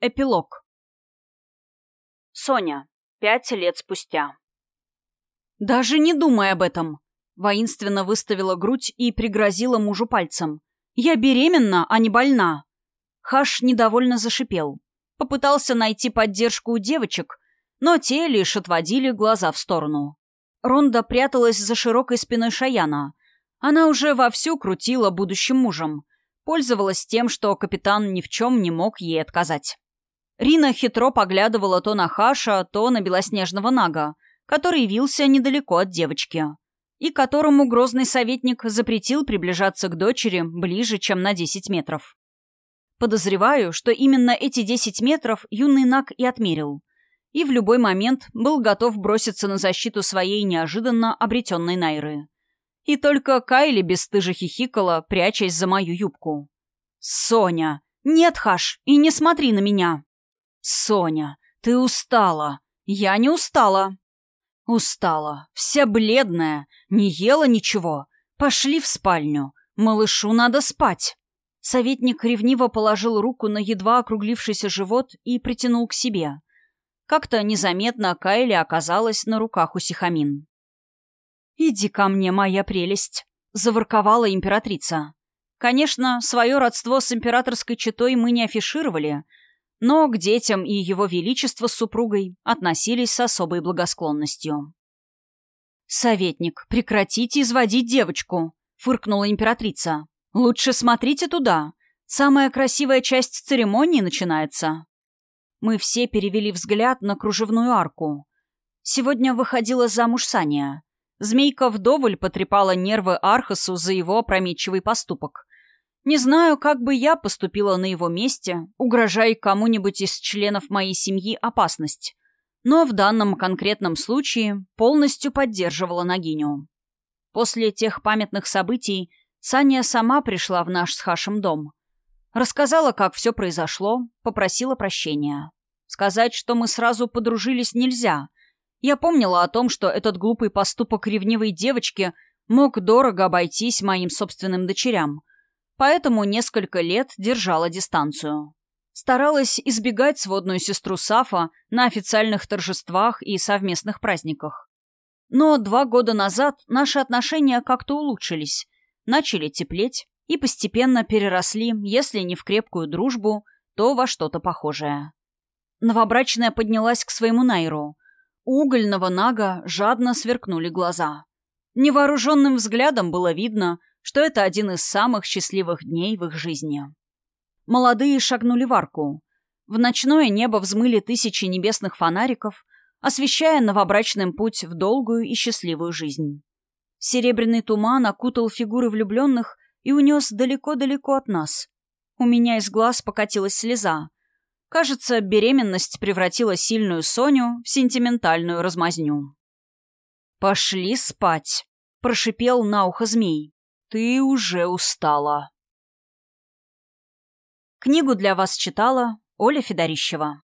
Эпилог. Соня. Пять лет спустя. «Даже не думай об этом!» Воинственно выставила грудь и пригрозила мужу пальцем. «Я беременна, а не больна!» Хаш недовольно зашипел. Попытался найти поддержку у девочек, но те лишь отводили глаза в сторону. Ронда пряталась за широкой спиной Шаяна. Она уже вовсю крутила будущим мужем. Пользовалась тем, что капитан ни в чем не мог ей отказать. Рина хитро поглядывала то на Хаша, то на белоснежного Нага, который явился недалеко от девочки, и которому грозный советник запретил приближаться к дочери ближе, чем на 10 метров. Подозреваю, что именно эти 10 метров юный Наг и отмерил, и в любой момент был готов броситься на защиту своей неожиданно обретенной Найры. И только Кайли бесстыже хихикала, прячась за мою юбку. «Соня! Нет, Хаш, и не смотри на меня!» «Соня, ты устала. Я не устала». «Устала. Вся бледная. Не ела ничего. Пошли в спальню. Малышу надо спать». Советник ревниво положил руку на едва округлившийся живот и притянул к себе. Как-то незаметно Кайли оказалась на руках у Сихамин. «Иди ко мне, моя прелесть», — заворковала императрица. Конечно, свое родство с императорской четой мы не афишировали — но к детям и его величеству с супругой относились с особой благосклонностью. «Советник, прекратите изводить девочку», — фыркнула императрица. «Лучше смотрите туда. Самая красивая часть церемонии начинается». Мы все перевели взгляд на кружевную арку. Сегодня выходила замуж Саня. Змейка вдоволь потрепала нервы Архасу за его опрометчивый поступок. Не знаю, как бы я поступила на его месте, угрожая кому-нибудь из членов моей семьи опасность. Но в данном конкретном случае полностью поддерживала Нагиню. После тех памятных событий Саня сама пришла в наш с Хашем дом. Рассказала, как все произошло, попросила прощения. Сказать, что мы сразу подружились, нельзя. Я помнила о том, что этот глупый поступок ревнивой девочки мог дорого обойтись моим собственным дочерям — поэтому несколько лет держала дистанцию. Старалась избегать сводную сестру Сафа на официальных торжествах и совместных праздниках. Но два года назад наши отношения как-то улучшились, начали теплеть и постепенно переросли, если не в крепкую дружбу, то во что-то похожее. Новобрачная поднялась к своему Найру. У угольного Нага жадно сверкнули глаза. Невооруженным взглядом было видно, что это один из самых счастливых дней в их жизни. Молодые шагнули в арку. В ночное небо взмыли тысячи небесных фонариков, освещая новобрачным путь в долгую и счастливую жизнь. Серебряный туман окутал фигуры влюбленных и унес далеко-далеко от нас. У меня из глаз покатилась слеза. Кажется, беременность превратила сильную Соню в сентиментальную размазню. «Пошли спать», — прошипел на ухо змей. Ты уже устала. Книгу для вас читала Оля Федорищева.